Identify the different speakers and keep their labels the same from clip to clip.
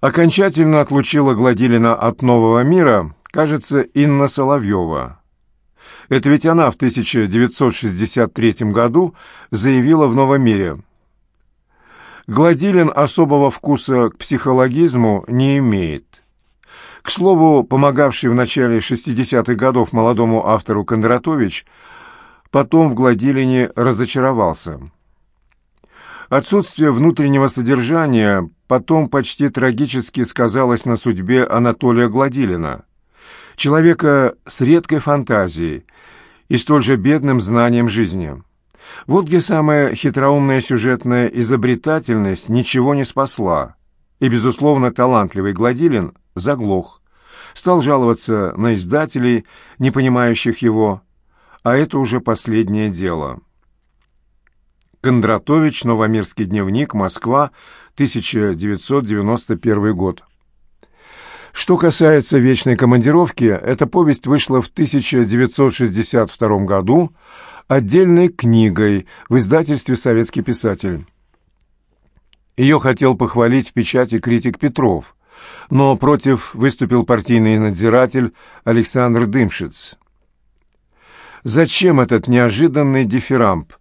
Speaker 1: Окончательно отлучила Гладилина от нового мира, кажется, Инна Соловьева. Это ведь она в 1963 году заявила в «Новом мире». Гладилин особого вкуса к психологизму не имеет. К слову, помогавший в начале 60-х годов молодому автору Кондратович потом в Гладилине разочаровался. Отсутствие внутреннего содержания потом почти трагически сказалось на судьбе Анатолия Гладилина, человека с редкой фантазией и столь же бедным знанием жизни. Вот где самая хитроумная сюжетная изобретательность ничего не спасла, и, безусловно, талантливый Гладилин заглох, стал жаловаться на издателей, не понимающих его, а это уже последнее дело. Кондратович, Новомирский дневник, Москва, 1991 год. Что касается «Вечной командировки», эта повесть вышла в 1962 году отдельной книгой в издательстве «Советский писатель». Ее хотел похвалить в печати критик Петров, но против выступил партийный надзиратель Александр Дымшиц. «Зачем этот неожиданный дифирамб?»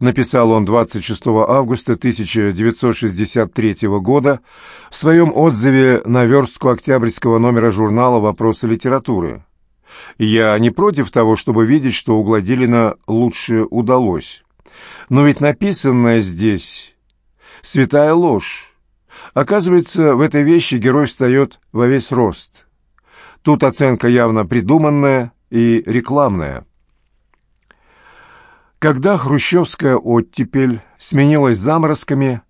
Speaker 1: Написал он 26 августа 1963 года в своем отзыве на верстку октябрьского номера журнала «Вопросы литературы». «Я не против того, чтобы видеть, что у Гладилина лучше удалось. Но ведь написанное здесь — святая ложь. Оказывается, в этой вещи герой встает во весь рост. Тут оценка явно придуманная и рекламная». Когда хрущевская оттепель сменилась заморозками,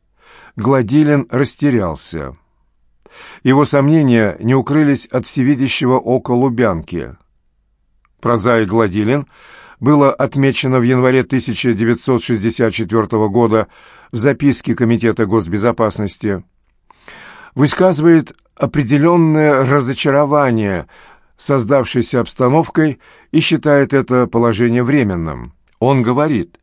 Speaker 1: Гладилин растерялся. Его сомнения не укрылись от всевидящего ока Лубянки. Прозаик Гладилин было отмечено в январе 1964 года в записке Комитета госбезопасности. Высказывает определенное разочарование создавшейся обстановкой и считает это положение временным. Он говорит,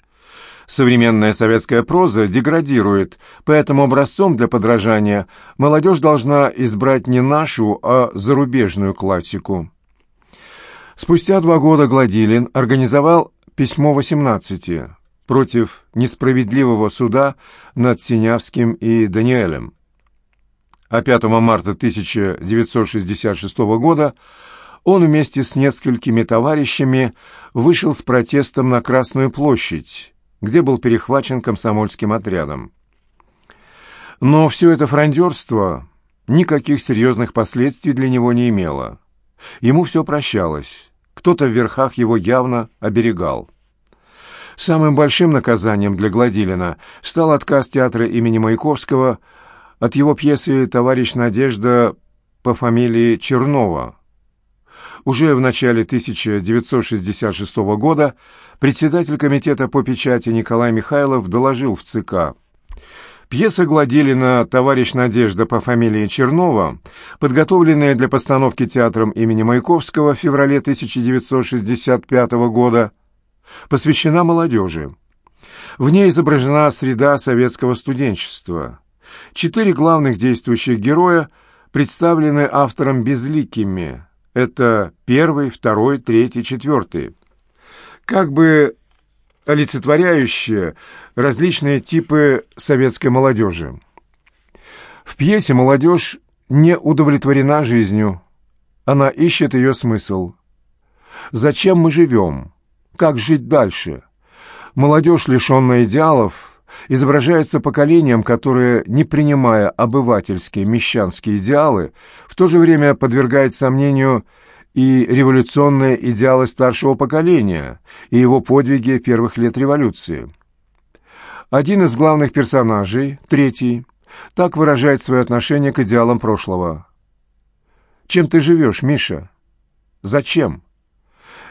Speaker 1: современная советская проза деградирует, поэтому образцом для подражания молодежь должна избрать не нашу, а зарубежную классику. Спустя два года Гладилин организовал «Письмо 18» против несправедливого суда над Синявским и Даниэлем. А 5 марта 1966 года он вместе с несколькими товарищами вышел с протестом на Красную площадь, где был перехвачен комсомольским отрядом. Но все это фрондерство никаких серьезных последствий для него не имело. Ему все прощалось, кто-то в верхах его явно оберегал. Самым большим наказанием для Гладилина стал отказ театра имени Маяковского от его пьесы «Товарищ Надежда» по фамилии Чернова – уже в начале 1966 года председатель комитета по печати Николай Михайлов доложил в ЦК. Пьеса Гладилина «Товарищ Надежда» по фамилии Чернова, подготовленная для постановки театром имени Маяковского в феврале 1965 года, посвящена молодежи. В ней изображена среда советского студенчества. Четыре главных действующих героя представлены автором безликими – это первый, второй, третий, четвертый. Как бы олицетворяющие различные типы советской молодежи. В пьесе молодежь не удовлетворена жизнью. Она ищет ее смысл. Зачем мы живем? Как жить дальше? Молодежь, лишенная идеалов, изображается поколением, которое, не принимая обывательские мещанские идеалы, в то же время подвергает сомнению и революционные идеалы старшего поколения, и его подвиги первых лет революции. Один из главных персонажей, третий, так выражает свое отношение к идеалам прошлого. «Чем ты живешь, Миша? Зачем?»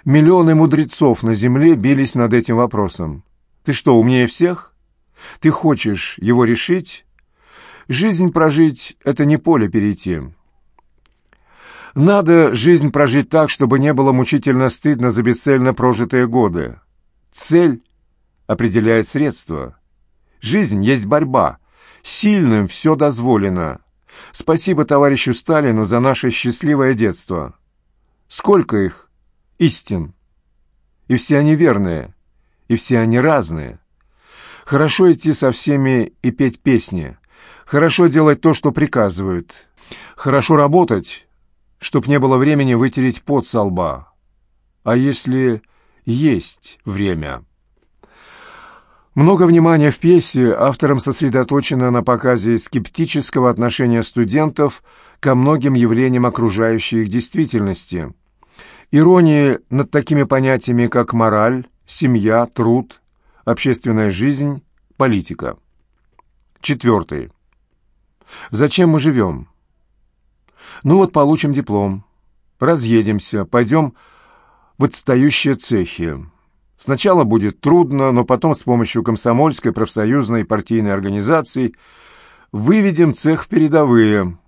Speaker 1: Миллионы мудрецов на земле бились над этим вопросом. «Ты что, умнее всех?» Ты хочешь его решить? Жизнь прожить — это не поле перейти. Надо жизнь прожить так, чтобы не было мучительно стыдно за бесцельно прожитые годы. Цель определяет средства. Жизнь есть борьба. Сильным все дозволено. Спасибо товарищу Сталину за наше счастливое детство. Сколько их истин? И все они верные, и все они разные. Хорошо идти со всеми и петь песни. Хорошо делать то, что приказывают. Хорошо работать, чтоб не было времени вытереть пот со лба. А если есть время? Много внимания в пьесе автором сосредоточено на показе скептического отношения студентов ко многим явлениям окружающей их действительности. Иронии над такими понятиями, как мораль, семья, труд, общественная жизнь, политика. Четвертый. Зачем мы живем? Ну вот получим диплом, разъедемся, пойдем в отстающие цехи. Сначала будет трудно, но потом с помощью комсомольской, профсоюзной партийной организации выведем цех в передовые.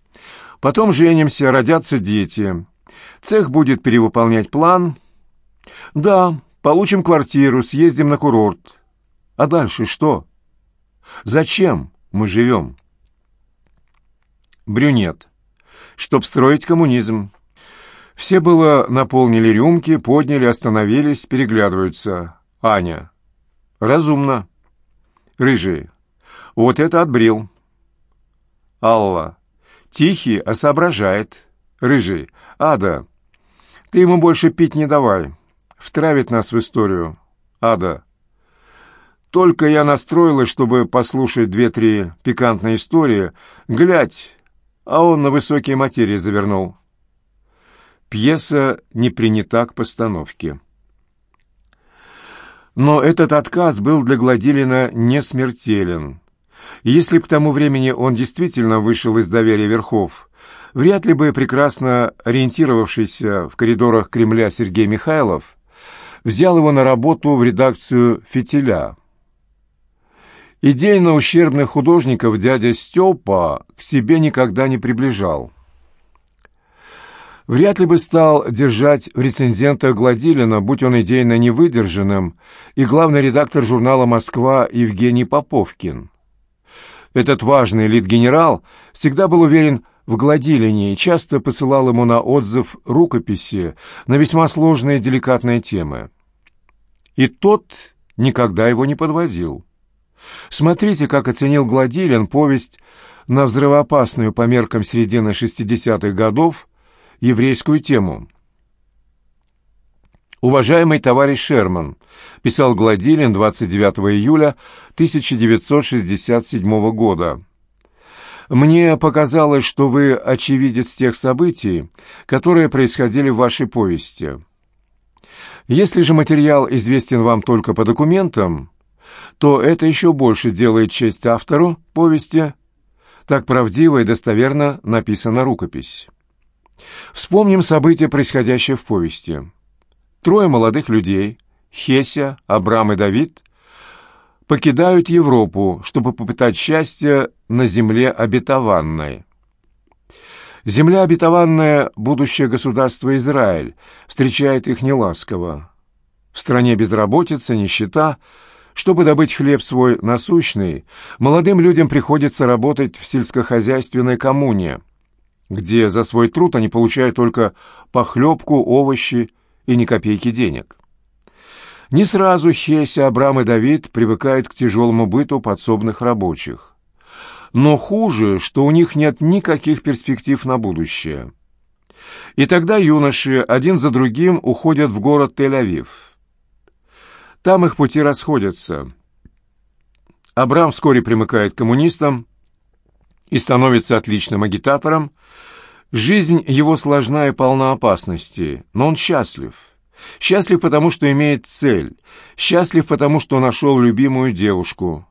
Speaker 1: Потом женимся, родятся дети. Цех будет перевыполнять план. Да, получим квартиру, съездим на курорт. А дальше что? Зачем мы живем? Брюнет. Чтоб строить коммунизм. Все было наполнили рюмки, подняли, остановились, переглядываются. Аня. Разумно. Рыжий. Вот это отбрил. Алла. Тихий, а соображает. Рыжий. Ада. Ты ему больше пить не давай. Втравит нас в историю. Ада. Только я настроилась, чтобы послушать две-три пикантные истории. Глядь, а он на высокие материи завернул. Пьеса не принята к постановке. Но этот отказ был для Гладилина не смертелен. Если к тому времени он действительно вышел из доверия верхов, вряд ли бы прекрасно ориентировавшийся в коридорах Кремля Сергей Михайлов взял его на работу в редакцию «Фитиля». Идейно ущербных художников дядя Степа к себе никогда не приближал вряд ли бы стал держать в рецензентах Гладилина, будь он идейно невыдержанным, и главный редактор журнала «Москва» Евгений Поповкин. Этот важный лид-генерал всегда был уверен в Гладилине и часто посылал ему на отзыв рукописи на весьма сложные и деликатные темы. И тот никогда его не подводил. Смотрите, как оценил Гладилин повесть на взрывоопасную по меркам середины 60-х годов еврейскую тему. «Уважаемый товарищ Шерман», — писал Гладилин 29 июля 1967 года, «мне показалось, что вы очевидец тех событий, которые происходили в вашей повести. Если же материал известен вам только по документам, то это еще больше делает честь автору повести, так правдиво и достоверно написана рукопись». Вспомним события, происходящие в повести. Трое молодых людей, Хеся, Абрам и Давид, покидают Европу, чтобы попытать счастье на земле обетованной. Земля обетованная, будущее государство Израиль, встречает их неласково. В стране безработица, нищета. Чтобы добыть хлеб свой насущный, молодым людям приходится работать в сельскохозяйственной коммуне – где за свой труд они получают только похлебку, овощи и ни копейки денег. Не сразу Хеся, Абрам и Давид привыкают к тяжелому быту подсобных рабочих. Но хуже, что у них нет никаких перспектив на будущее. И тогда юноши один за другим уходят в город Тель-Авив. Там их пути расходятся. Абрам вскоре примыкает к коммунистам, и становится отличным агитатором, жизнь его сложна и полна опасностей, но он счастлив. Счастлив потому, что имеет цель, счастлив потому, что нашел любимую девушку.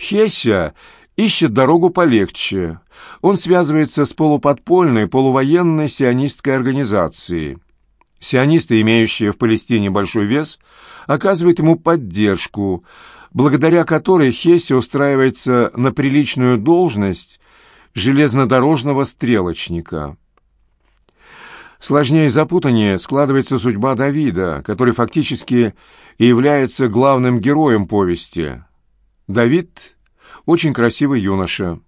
Speaker 1: Хеся ищет дорогу полегче. Он связывается с полуподпольной, полувоенной сионистской организацией. Сионисты, имеющие в Палестине большой вес, оказывают ему поддержку – благодаря которой Хесси устраивается на приличную должность железнодорожного стрелочника. Сложнее и запутаннее складывается судьба Давида, который фактически и является главным героем повести. Давид – очень красивый юноша.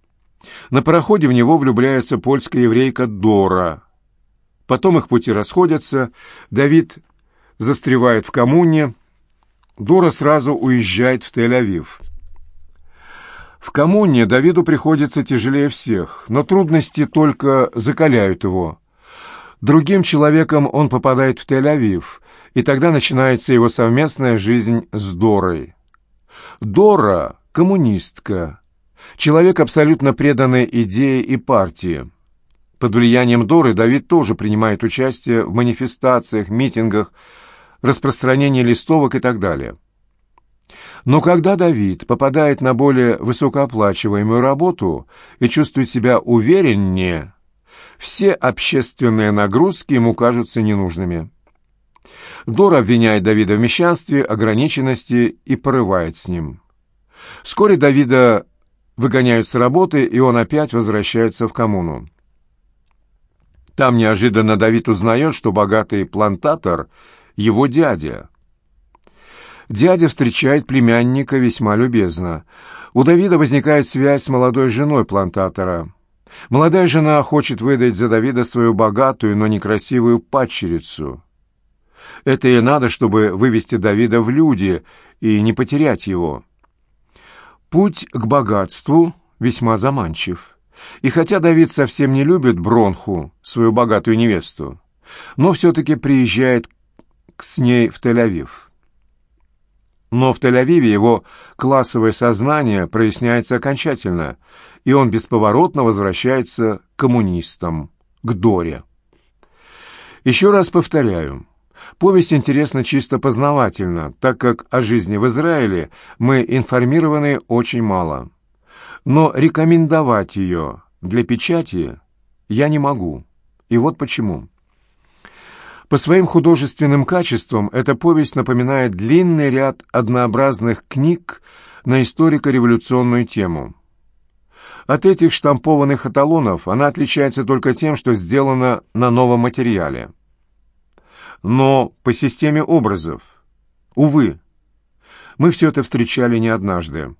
Speaker 1: На пароходе в него влюбляется польская еврейка Дора. Потом их пути расходятся, Давид застревает в коммуне, Дора сразу уезжает в Тель-Авив. В коммуне Давиду приходится тяжелее всех, но трудности только закаляют его. Другим человеком он попадает в Тель-Авив, и тогда начинается его совместная жизнь с Дорой. Дора — коммунистка, человек, абсолютно преданный идее и партии. Под влиянием Доры Давид тоже принимает участие в манифестациях, митингах, распространении листовок и так далее. Но когда Давид попадает на более высокооплачиваемую работу и чувствует себя увереннее, все общественные нагрузки ему кажутся ненужными. Дора обвиняет Давида в мещанстве, ограниченности и порывает с ним. Вскоре Давида выгоняют с работы, и он опять возвращается в коммуну. Там неожиданно Давид узнает, что богатый плантатор — его дядя — Дядя встречает племянника весьма любезно. У Давида возникает связь с молодой женой плантатора. Молодая жена хочет выдать за Давида свою богатую, но некрасивую падчерицу. Это и надо, чтобы вывести Давида в люди и не потерять его. Путь к богатству весьма заманчив. И хотя Давид совсем не любит Бронху, свою богатую невесту, но все-таки приезжает с ней в Тель-Авив. Но в Тель-Авиве его классовое сознание проясняется окончательно, и он бесповоротно возвращается к коммунистам, к Доре. Еще раз повторяю, повесть интересна чисто познавательно, так как о жизни в Израиле мы информированы очень мало. Но рекомендовать ее для печати я не могу. И вот почему. По своим художественным качествам эта повесть напоминает длинный ряд однообразных книг на историко-революционную тему. От этих штампованных эталонов она отличается только тем, что сделана на новом материале. Но по системе образов, увы, мы все это встречали не однажды.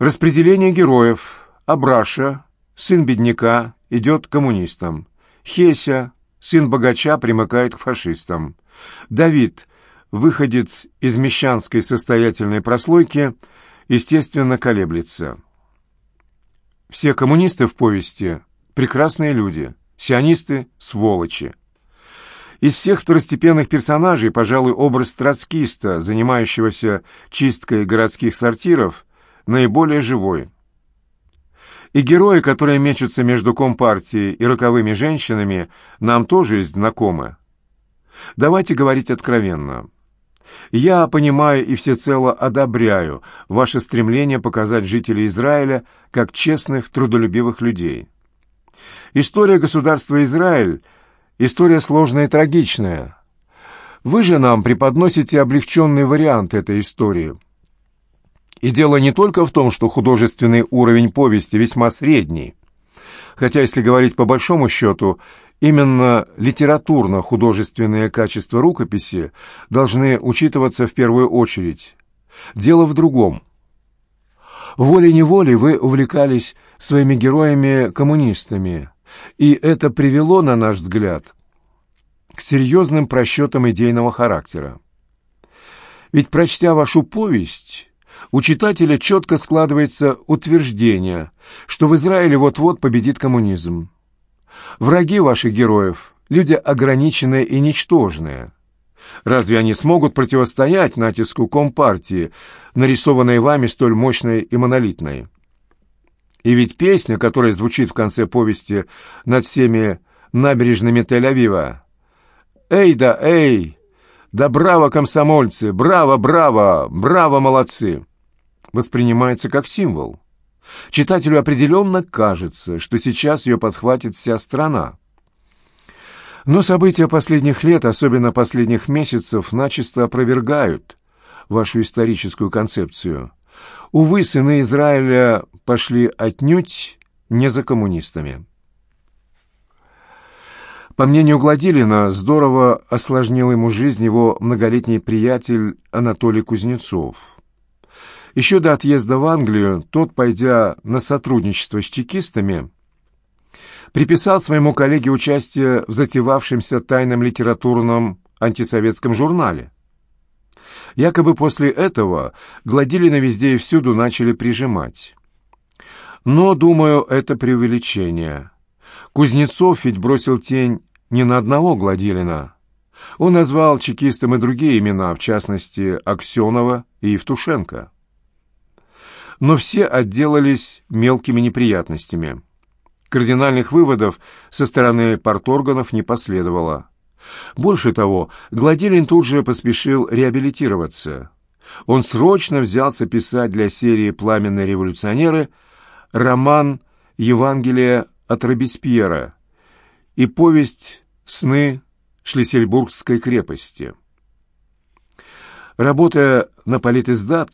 Speaker 1: Распределение героев. Абраша, сын бедняка, идет коммунистам. Хеся, сын богача примыкает к фашистам. Давид, выходец из мещанской состоятельной прослойки, естественно, колеблется. Все коммунисты в повести – прекрасные люди, сионисты – сволочи. Из всех второстепенных персонажей, пожалуй, образ троцкиста, занимающегося чисткой городских сортиров, наиболее живой – и герои, которые мечутся между компартией и роковыми женщинами, нам тоже знакомы. Давайте говорить откровенно. Я понимаю и всецело одобряю ваше стремление показать жителей Израиля как честных, трудолюбивых людей. История государства Израиль – история сложная и трагичная. Вы же нам преподносите облегченный вариант этой истории – и дело не только в том, что художественный уровень повести весьма средний. Хотя, если говорить по большому счету, именно литературно-художественные качества рукописи должны учитываться в первую очередь. Дело в другом. Волей-неволей вы увлекались своими героями-коммунистами, и это привело, на наш взгляд, к серьезным просчетам идейного характера. Ведь, прочтя вашу повесть, у читателя четко складывается утверждение, что в Израиле вот-вот победит коммунизм. Враги ваших героев – люди ограниченные и ничтожные. Разве они смогут противостоять натиску Компартии, нарисованной вами столь мощной и монолитной? И ведь песня, которая звучит в конце повести над всеми набережными Тель-Авива «Эй да эй! Да браво, комсомольцы! Браво, браво! Браво, молодцы!» Воспринимается как символ. Читателю определенно кажется, что сейчас ее подхватит вся страна. Но события последних лет, особенно последних месяцев, начисто опровергают вашу историческую концепцию. Увы, сыны Израиля пошли отнюдь не за коммунистами. По мнению Гладилина, здорово осложнил ему жизнь его многолетний приятель Анатолий Кузнецов – Еще до отъезда в Англию тот, пойдя на сотрудничество с чекистами, приписал своему коллеге участие в затевавшемся тайном литературном антисоветском журнале. Якобы после этого Гладилина везде и всюду начали прижимать. Но, думаю, это преувеличение. Кузнецов ведь бросил тень не на одного Гладилина. Он назвал чекистам и другие имена, в частности, Аксенова и Евтушенко. Но все отделались мелкими неприятностями. Кардинальных выводов со стороны порторганов не последовало. Больше того, Гладилин тут же поспешил реабилитироваться. Он срочно взялся писать для серии «Пламенные революционеры» роман «Евангелие от Робеспьера» и повесть «Сны Шлиссельбургской крепости». Работая на политиздат,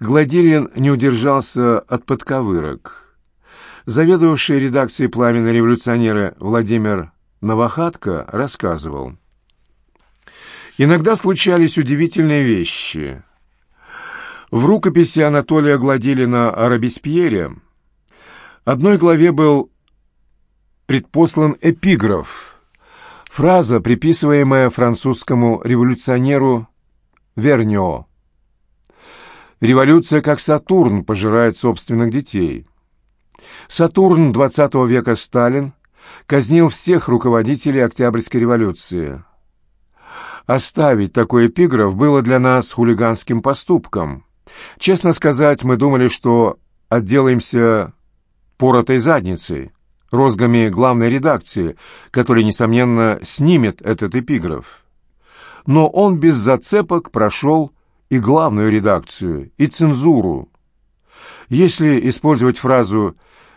Speaker 1: Гладилин не удержался от подковырок. Заведовавший редакцией «Пламенные революционеры» Владимир Новохатко рассказывал. Иногда случались удивительные вещи. В рукописи Анатолия Гладилина о Робеспьере одной главе был предпослан эпиграф, фраза, приписываемая французскому революционеру Верньо. «Революция, как Сатурн, пожирает собственных детей». Сатурн XX века Сталин казнил всех руководителей Октябрьской революции. Оставить такой эпиграф было для нас хулиганским поступком. Честно сказать, мы думали, что отделаемся поротой задницей, розгами главной редакции, который, несомненно, снимет этот эпиграф. Но он без зацепок прошел и главную редакцию, и цензуру. Если использовать фразу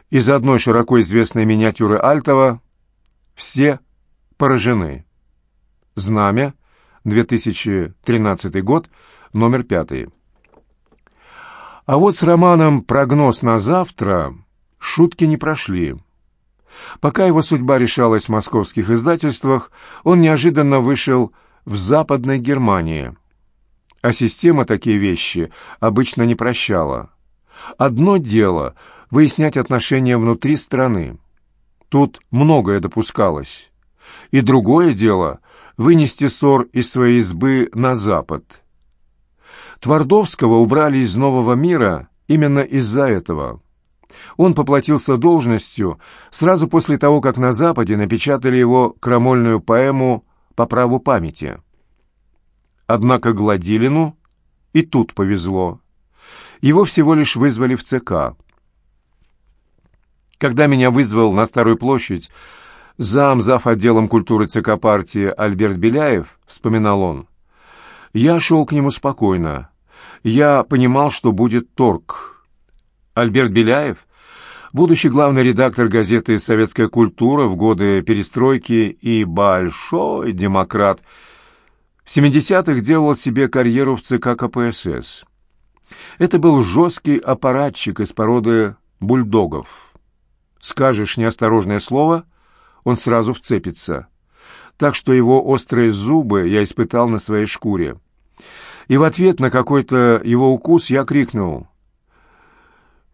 Speaker 1: из одной широко известной миниатюры Альтова «Все поражены». Знамя, 2013 год, номер пятый. А вот с романом «Прогноз на завтра» шутки не прошли. Пока его судьба решалась в московских издательствах, он неожиданно вышел в Западной Германии. А система такие вещи обычно не прощала. Одно дело — выяснять отношения внутри страны. Тут многое допускалось. И другое дело — вынести ссор из своей избы на запад. Твардовского убрали из нового мира именно из-за этого. Он поплатился должностью сразу после того, как на Западе напечатали его крамольную поэму «По праву памяти». Однако Гладилину и тут повезло. Его всего лишь вызвали в ЦК. Когда меня вызвал на Старую площадь зам зав. отделом культуры ЦК партии Альберт Беляев, вспоминал он, я шел к нему спокойно. Я понимал, что будет торг. Альберт Беляев, будущий главный редактор газеты «Советская культура» в годы перестройки и большой демократ, в 70-х делал себе карьеру в ЦК КПСС. Это был жесткий аппаратчик из породы бульдогов. Скажешь неосторожное слово, он сразу вцепится. Так что его острые зубы я испытал на своей шкуре. И в ответ на какой-то его укус я крикнул.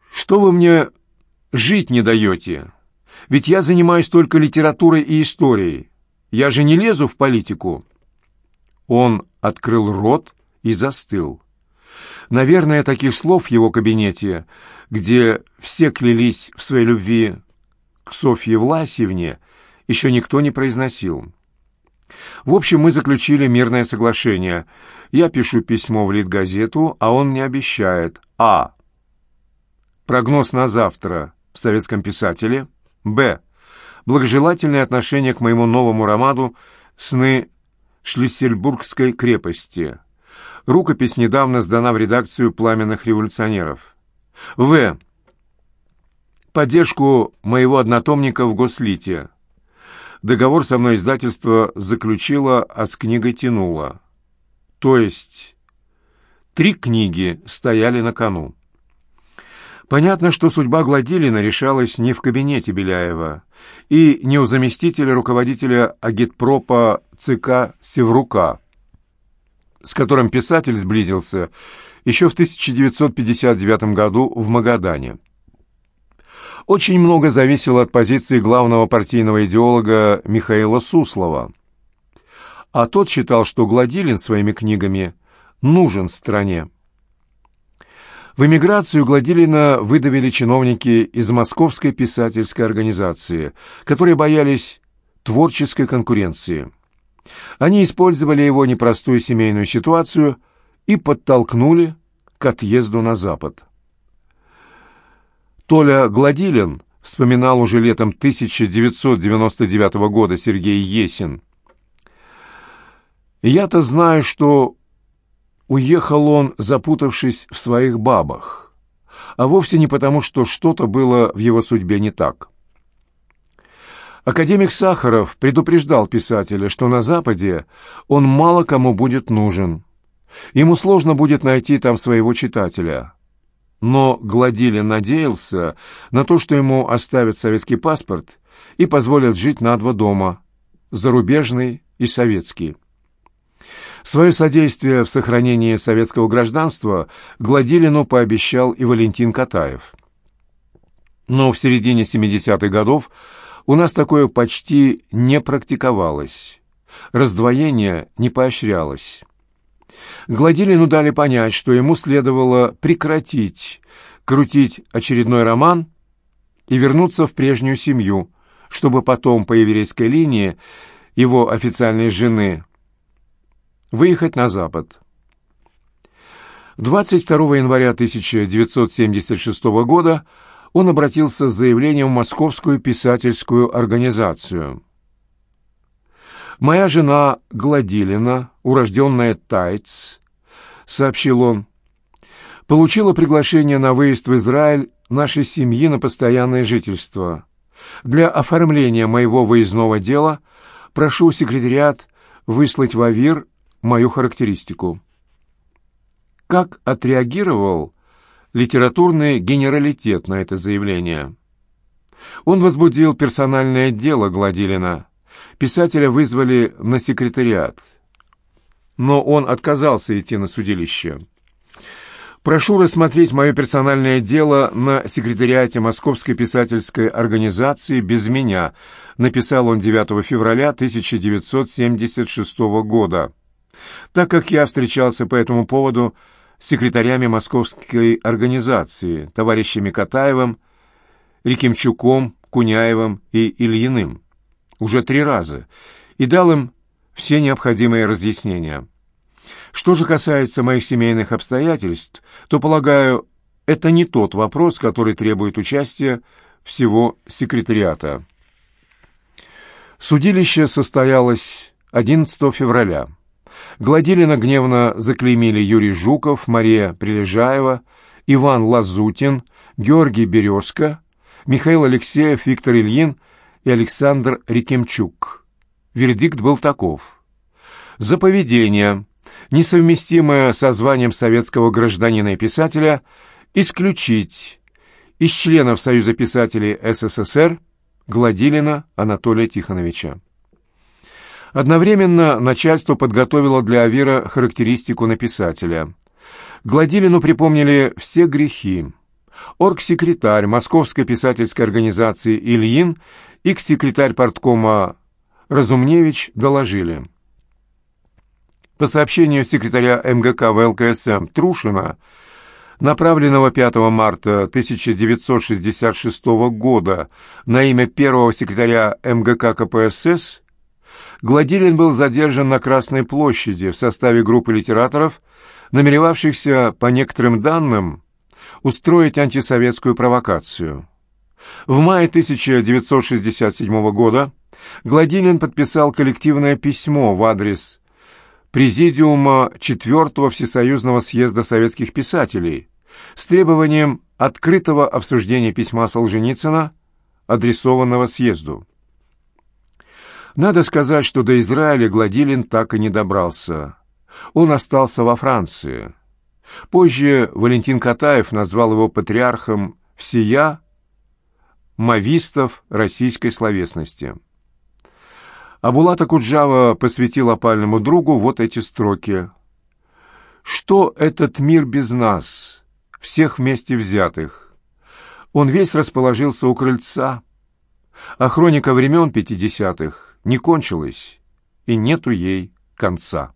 Speaker 1: «Что вы мне жить не даете? Ведь я занимаюсь только литературой и историей. Я же не лезу в политику». Он открыл рот и застыл. Наверное, таких слов в его кабинете, где все клялись в своей любви к Софье Власьевне, еще никто не произносил. В общем, мы заключили мирное соглашение. Я пишу письмо в Литгазету, а он мне обещает А. Прогноз на завтра в советском писателе. Б. Благожелательное отношение к моему новому роману «Сны Шлиссельбургской крепости». Рукопись недавно сдана в редакцию «Пламенных революционеров». В. Поддержку моего однотомника в Гослите. Договор со мной издательство заключило, а с книгой тянуло. То есть три книги стояли на кону. Понятно, что судьба Гладилина решалась не в кабинете Беляева и не у заместителя руководителя агитпропа ЦК Севрука, с которым писатель сблизился еще в 1959 году в Магадане. Очень много зависело от позиции главного партийного идеолога Михаила Суслова. А тот считал, что Гладилин своими книгами нужен стране. В эмиграцию Гладилина выдавили чиновники из Московской писательской организации, которые боялись творческой конкуренции. Они использовали его непростую семейную ситуацию и подтолкнули к отъезду на Запад. Толя Гладилин вспоминал уже летом 1999 года Сергей Есин. «Я-то знаю, что уехал он, запутавшись в своих бабах, а вовсе не потому, что что-то было в его судьбе не так». Академик Сахаров предупреждал писателя, что на Западе он мало кому будет нужен. Ему сложно будет найти там своего читателя. Но Гладилин надеялся на то, что ему оставят советский паспорт и позволят жить на два дома – зарубежный и советский. Свое содействие в сохранении советского гражданства Гладилину пообещал и Валентин Катаев. Но в середине 70-х годов у нас такое почти не практиковалось. Раздвоение не поощрялось. Гладилину дали понять, что ему следовало прекратить крутить очередной роман и вернуться в прежнюю семью, чтобы потом по еврейской линии его официальной жены выехать на Запад. 22 января 1976 года он обратился с заявлением в Московскую писательскую организацию. «Моя жена Гладилина, урожденная Тайц», — сообщил он, — «получила приглашение на выезд в Израиль нашей семьи на постоянное жительство. Для оформления моего выездного дела прошу секретариат выслать в АВИР мою характеристику». Как отреагировал литературный генералитет на это заявление. Он возбудил персональное дело Гладилина. Писателя вызвали на секретариат. Но он отказался идти на судилище. «Прошу рассмотреть мое персональное дело на секретариате Московской писательской организации без меня», написал он 9 февраля 1976 года. Так как я встречался по этому поводу секретарями московской организации, товарищами Катаевым, Рикимчуком, Куняевым и Ильиным, уже три раза, и дал им все необходимые разъяснения. Что же касается моих семейных обстоятельств, то, полагаю, это не тот вопрос, который требует участия всего секретариата. Судилище состоялось 11 февраля. Гладилина гневно заклеймили Юрий Жуков, Мария Прилежаева, Иван Лазутин, Георгий Березка, Михаил Алексеев, Виктор Ильин и Александр Рикемчук. Вердикт был таков. За поведение, несовместимое со званием советского гражданина и писателя, исключить из членов Союза писателей СССР Гладилина Анатолия Тихоновича. Одновременно начальство подготовило для Авира характеристику написателя. Гладилину припомнили все грехи. Оргсекретарь Московской писательской организации Ильин и секретарь парткома Разумневич доложили. По сообщению секретаря МГК ВЛКСМ Трушина, направленного 5 марта 1966 года на имя первого секретаря МГК КПСС, Гладилин был задержан на Красной площади в составе группы литераторов, намеревавшихся, по некоторым данным, устроить антисоветскую провокацию. В мае 1967 года Гладилин подписал коллективное письмо в адрес Президиума IV Всесоюзного съезда советских писателей с требованием открытого обсуждения письма Солженицына, адресованного съезду. Надо сказать, что до Израиля Гладилин так и не добрался. Он остался во Франции. Позже Валентин Катаев назвал его патриархом всея мавистов российской словесности. А Булата Куджава посвятил опальному другу вот эти строки. Что этот мир без нас, всех вместе взятых? Он весь расположился у крыльца, а хроника времен пятидесятых не кончилась, и нету ей конца.